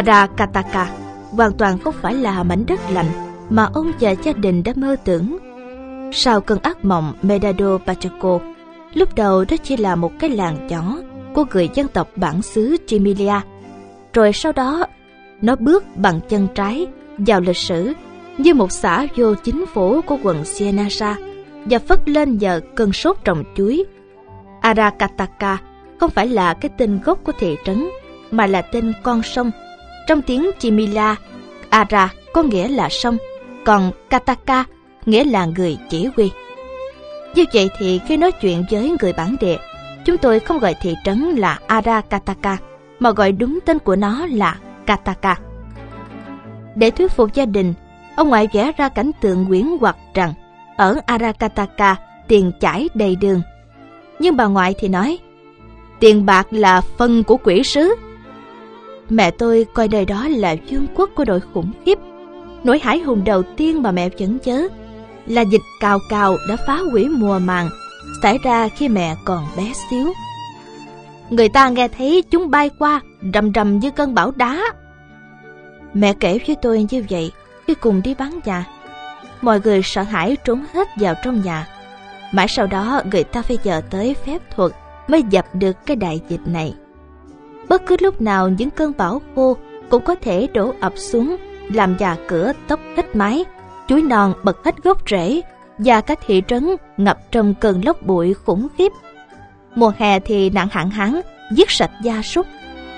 Arakataka hoàn toàn không phải là mảnh đất lạnh mà ông và gia đình đã mơ tưởng. Sau cơn ác mộng Medado Pachaco, lúc đầu đó chỉ là một cái làng nhỏ của người dân tộc bản xứ Chimilia. Rồi sau đó, nó bước bằng chân trái vào lịch sử như một xã vô chính phủ của quận Sienasa và phất lên nhờ cơn sốt trồng chuối. Arakataka không phải là cái tên gốc của thị trấn, mà là tên con sông. Trong tiếng Chimila, Ara có nghĩa là sông, còn Kataka nghĩa là người chỉ huy. Như vậy thì khi nói chuyện với người bản địa, chúng tôi không gọi thị trấn là Arakataka, mà gọi đúng tên của nó là Kataka. Để thuyết phục gia đình, ông ngoại vẽ ra cảnh tượng quyến hoặc rằng ở Arakataka tiền chảy đầy đường. Nhưng bà ngoại thì nói, tiền bạc là phân của quỷ sứ. Mẹ tôi coi đời đó là vương quốc của đội khủng khiếp. Nỗi hải hùng đầu tiên mà mẹ chẩn chớ là dịch cào cào đã phá hủy mùa màng xảy ra khi mẹ còn bé xíu. Người ta nghe thấy chúng bay qua, rầm rầm như cơn bão đá. Mẹ kể với tôi như vậy khi cùng đi bán nhà. Mọi người sợ hãi trốn hết vào trong nhà. Mãi sau đó, người ta phải chờ tới phép thuật mới dập được cái đại dịch này. Bất cứ lúc nào những cơn bão khô cũng có thể đổ ập xuống làm nhà cửa tốc hết mái, chuối non bật hết gốc rễ và các thị trấn ngập trong cơn lốc bụi khủng khiếp. Mùa hè thì nạn hạn hán, giết sạch gia súc,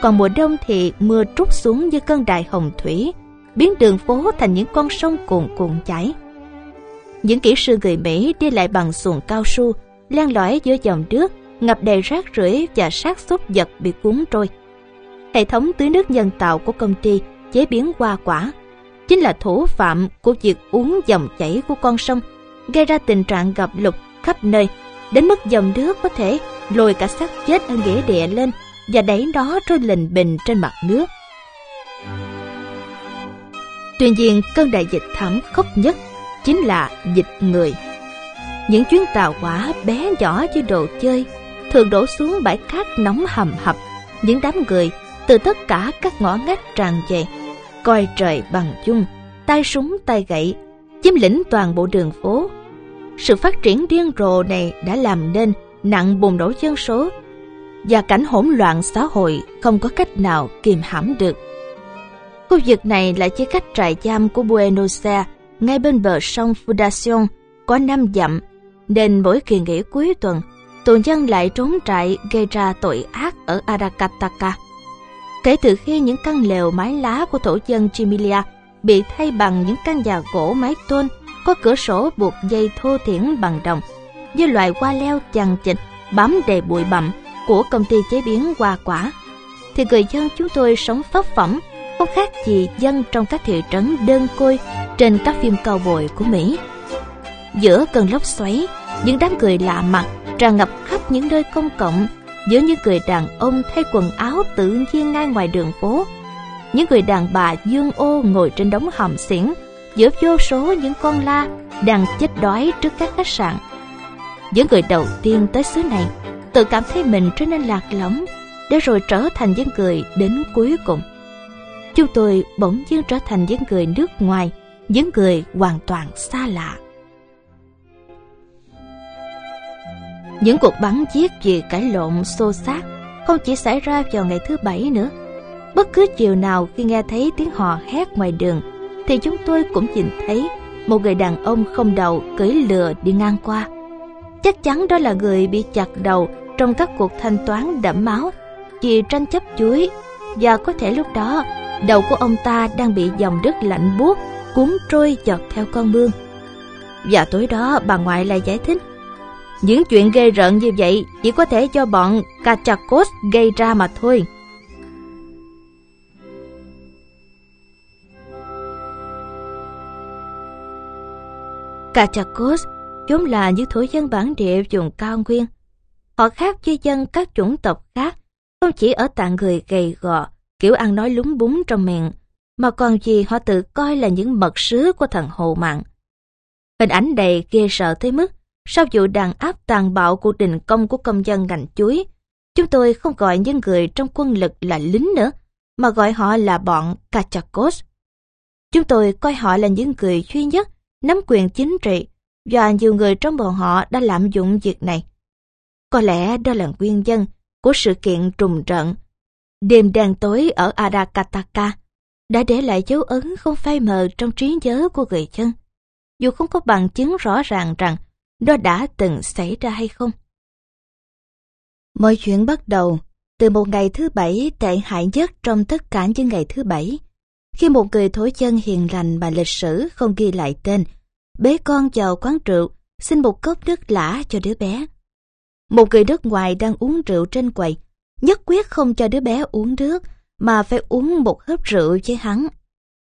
còn mùa đông thì mưa trút xuống như cơn đại hồng thủy, biến đường phố thành những con sông cuồn cuộn chảy. Những kỹ sư người Mỹ đi lại bằng xuồng cao su, len lỏi giữa dòng nước, ngập đầy rác rưởi và xác xúc vật bị cuốn trôi. Hệ thống tưới nước nhân tạo của công ty chế biến hoa quả chính là thủ phạm của việc uống dòng chảy của con sông, gây ra tình trạng gặp lụt khắp nơi, đến mức dòng nước có thể lôi cả xác chết ở nghĩa địa lên và đẩy nó trôi lình bình trên mặt nước. Tuy nhiên, cơn đại dịch thảm khốc nhất chính là dịch người. Những chuyến tàu quả bé nhỏ như đồ chơi thường đổ xuống bãi cát nóng hầm hập. Những đám người từ tất cả các ngõ ngách tràn về, coi trời bằng chung, tay súng tay gậy, chiếm lĩnh toàn bộ đường phố. Sự phát triển điên rồ này đã làm nên nặng bùng nổ dân số và cảnh hỗn loạn xã hội không có cách nào kìm hãm được. Khu vực này là chiếc cách trại giam của Buenos Aires ngay bên bờ sông fundacion có năm dặm, nên mỗi kỳ nghỉ cuối tuần, tù nhân lại trốn trại gây ra tội ác ở Aracataca. Kể từ khi những căn lều mái lá của thổ dân Chimilia bị thay bằng những căn nhà gỗ mái tôn có cửa sổ buộc dây thô thiển bằng đồng, với loại hoa leo chằng chịt bám đầy bụi bặm của công ty chế biến hoa quả, thì người dân chúng tôi sống phấp phẩm không khác gì dân trong các thị trấn đơn côi trên các phim cao bồi của Mỹ. Giữa cơn lốc xoáy, những đám cười lạ mặt tràn ngập khắp những nơi công cộng giữa những người đàn ông thay quần áo tự nhiên ngay ngoài đường phố. Những người đàn bà dương ô ngồi trên đống hòm xiển giữa vô số những con la đang chết đói trước các khách sạn. Những người đầu tiên tới xứ này, tự cảm thấy mình trở nên lạc lõng, để rồi trở thành những người đến cuối cùng. Chúng tôi bỗng nhiên trở thành những người nước ngoài, những người hoàn toàn xa lạ. Những cuộc bắn giết vì cãi lộn xô xát không chỉ xảy ra vào ngày thứ bảy nữa. Bất cứ chiều nào khi nghe thấy tiếng hò hét ngoài đường, thì chúng tôi cũng nhìn thấy một người đàn ông không đầu cưỡi lừa đi ngang qua. Chắc chắn đó là người bị chặt đầu trong các cuộc thanh toán đẫm máu vì tranh chấp chuối. Và có thể lúc đó, đầu của ông ta đang bị dòng đất lạnh buốt cuốn trôi dọc theo con mương và tối đó bà ngoại lại giải thích những chuyện ghê rợn như vậy chỉ có thể cho bọn Kachakos gây ra mà thôi. Kachakos vốn là những thổ dân bản địa vùng cao nguyên. Họ khác với dân các chủng tộc khác, không chỉ ở tạng người gầy gò, kiểu ăn nói lúng búng trong miệng, mà còn vì họ tự coi là những mật sứ của thần hồ mạng. Hình ảnh đầy ghê sợ tới mức sau vụ đàn áp tàn bạo cuộc đình công của công dân ngành chuối, chúng tôi không gọi những người trong quân lực là lính nữa, mà gọi họ là bọn Kachakos. Chúng tôi coi họ là những người duy nhất nắm quyền chính trị và nhiều người trong bọn họ đã lạm dụng việc này. Có lẽ đó là nguyên nhân của sự kiện trùng trận. Đêm đen tối ở Arakataka đã để lại dấu ấn không phai mờ trong trí nhớ của người dân, dù không có bằng chứng rõ ràng rằng nó đã từng xảy ra hay không. Mọi chuyện bắt đầu từ một ngày thứ bảy tệ hại nhất trong tất cả những ngày thứ bảy, khi một người thối chân hiền lành mà lịch sử không ghi lại tên, bế con vào quán rượu, xin một cốc nước lã cho đứa bé. Một người nước ngoài đang uống rượu trên quầy, nhất quyết không cho đứa bé uống nước, mà phải uống một hớp rượu với hắn.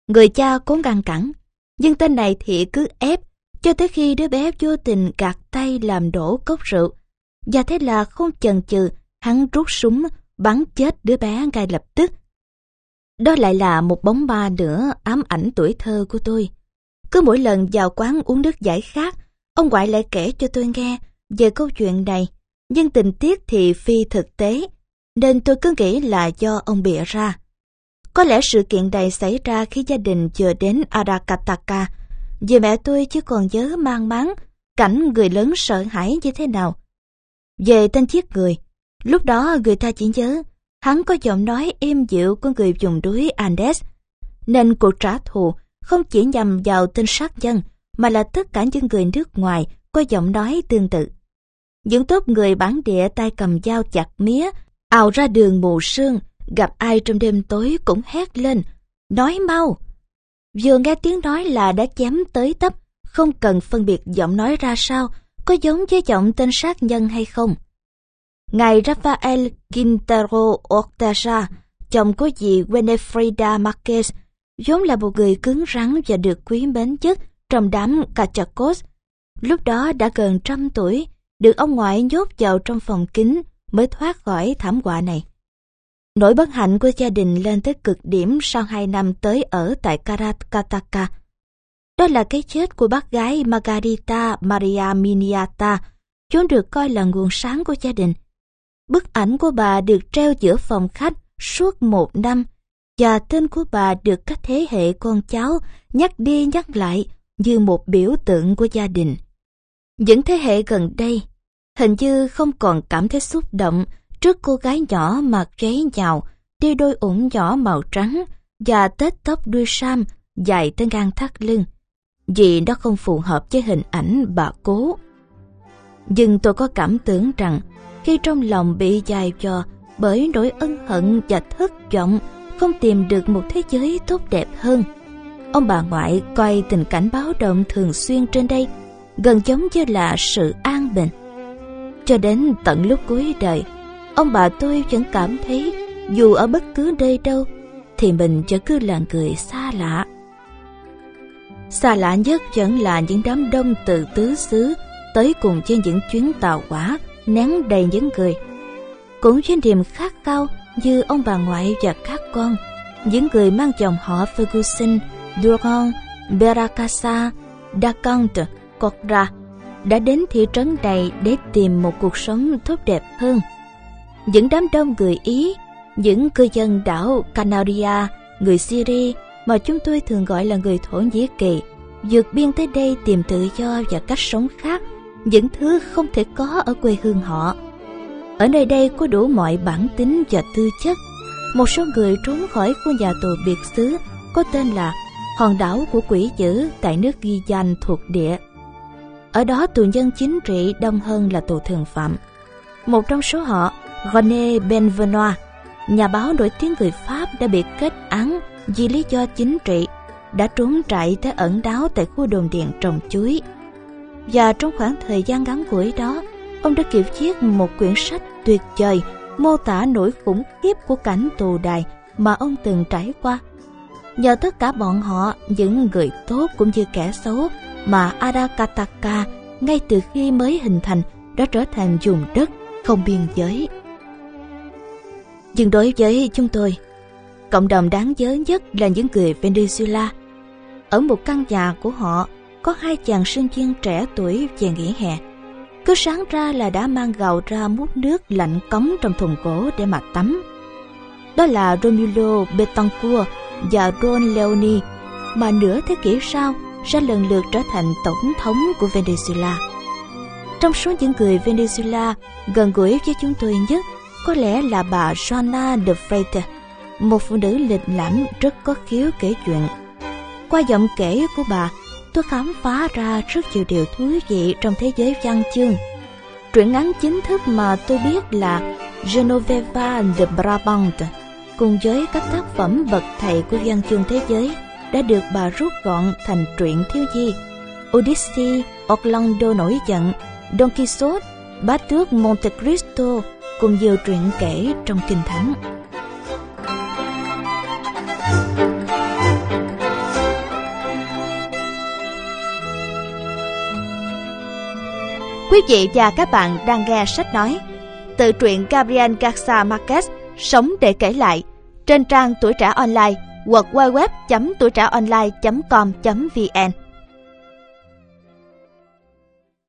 Người cha cố ngăn cản, nhưng tên này thì cứ ép, cho tới khi đứa bé vô tình gạt tay làm đổ cốc rượu. Và thế là không chần chừ, hắn rút súng, bắn chết đứa bé ngay lập tức. Đó lại là một bóng ma nữa ám ảnh tuổi thơ của tôi. Cứ mỗi lần vào quán uống nước giải khát, ông ngoại lại kể cho tôi nghe về câu chuyện này, nhưng tình tiết thì phi thực tế, nên tôi cứ nghĩ là do ông bịa ra. Có lẽ sự kiện này xảy ra khi gia đình vừa đến Arakataka, vì mẹ tôi chứ còn nhớ mang máng cảnh người lớn sợ hãi như thế nào. Về tên chiếc người, lúc đó người ta chỉ nhớ hắn có giọng nói êm dịu của người dùng núi Andes, nên cuộc trả thù không chỉ nhằm vào tên sát nhân, mà là tất cả những người nước ngoài có giọng nói tương tự. Những tốt người bản địa tay cầm dao chặt mía, ào ra đường mù sương, gặp ai trong đêm tối cũng hét lên, nói mau. Vừa nghe tiếng nói là đã chém tới tấp, không cần phân biệt giọng nói ra sao, có giống với giọng tên sát nhân hay không. Ngài Rafael Quintero Ortega, chồng của dì Winifreda Marquez, vốn là một người cứng rắn và được quý mến nhất trong đám Cachacos. Lúc đó đã gần trăm tuổi, được ông ngoại nhốt vào trong phòng kín mới thoát khỏi thảm họa này. Nỗi bất hạnh của gia đình lên tới cực điểm sau hai năm tới ở tại Karakataka. Đó là cái chết của bác gái Margarita Maria Miniata, vốn được coi là nguồn sáng của gia đình. Bức ảnh của bà được treo giữa phòng khách suốt một năm và tên của bà được các thế hệ con cháu nhắc đi nhắc lại như một biểu tượng của gia đình. Những thế hệ gần đây hình như không còn cảm thấy xúc động trước cô gái nhỏ mặc váy nhào, đi đôi ủng nhỏ màu trắng và tết tóc đuôi sam dài tới ngang thắt lưng, vì nó không phù hợp với hình ảnh bà cố. Nhưng tôi có cảm tưởng rằng khi trong lòng bị dài cho bởi nỗi ân hận và thất vọng không tìm được một thế giới tốt đẹp hơn. Ông bà ngoại coi tình cảnh báo động thường xuyên trên đây gần giống như là sự an bình. Cho đến tận lúc cuối đời, ông bà tôi vẫn cảm thấy dù ở bất cứ nơi đâu thì mình vẫn cứ là người xa lạ. Xa lạ nhất vẫn là những đám đông từ tứ xứ tới cùng trên những chuyến tàu quả nén đầy những người. Cũng trên niềm khát cao như ông bà ngoại và các con, những người mang dòng họ Ferguson, Durand, Beracasa, Dacante, Cordra đã đến thị trấn này để tìm một cuộc sống tốt đẹp hơn. Những đám đông người Ý, những cư dân đảo Canaria, người Syria mà chúng tôi thường gọi là người Thổ Nhĩ Kỳ, vượt biên tới đây tìm tự do và cách sống khác, những thứ không thể có ở quê hương họ. Ở nơi đây có đủ mọi bản tính và tư chất. Một số người trốn khỏi khu nhà tù biệt xứ có tên là hòn đảo của quỷ dữ tại nước ghi danh thuộc địa. Ở đó tù nhân chính trị đông hơn là tù thường phạm. Một trong số họ, René Benvenois, nhà báo nổi tiếng người Pháp đã bị kết án vì lý do chính trị, đã trốn trại tới ẩn đáo tại khu đồn điện trồng chuối. Và trong khoảng thời gian ngắn ngủi đó, ông đã kịp viết một quyển sách tuyệt vời mô tả nỗi khủng khiếp của cảnh tù đài mà ông từng trải qua. Nhờ tất cả bọn họ, những người tốt cũng như kẻ xấu mà Arakataka ngay từ khi mới hình thành đã trở thành vùng đất không biên giới. Nhưng đối với chúng tôi, cộng đồng đáng nhớ nhất là những người Venezuela. Ở một căn nhà của họ có hai chàng sinh viên trẻ tuổi về nghỉ hè cứ sáng ra là đã mang gạo ra múc nước lạnh cống trong thùng gỗ để mà tắm. Đó là Romulo Betancourt và ron leoni mà nửa thế kỷ sau sẽ lần lượt trở thành tổng thống của Venezuela. Trong số những người Venezuela gần gũi với chúng tôi nhất có lẽ là bà Joanna de Freitas, một phụ nữ lịch lãm rất có khiếu kể chuyện. Qua giọng kể của bà, tôi khám phá ra rất nhiều điều thú vị trong thế giới văn chương. Truyện ngắn chính thức mà tôi biết là Genoveva de Brabant, cùng với các tác phẩm bậc thầy của văn chương thế giới đã được bà rút gọn thành truyện thiếu nhi. Odyssey, Orlando nổi giận, Don Quixote, Bá tước Monte Cristo cùng nhiều truyện kể trong kinh thánh. Quý vị và các bạn đang nghe sách nói, tự truyện Gabriel Garcia Marquez, Sống để kể lại, trên trang tuổi trẻ online hoặc www.tuổi trẻ online.com.vn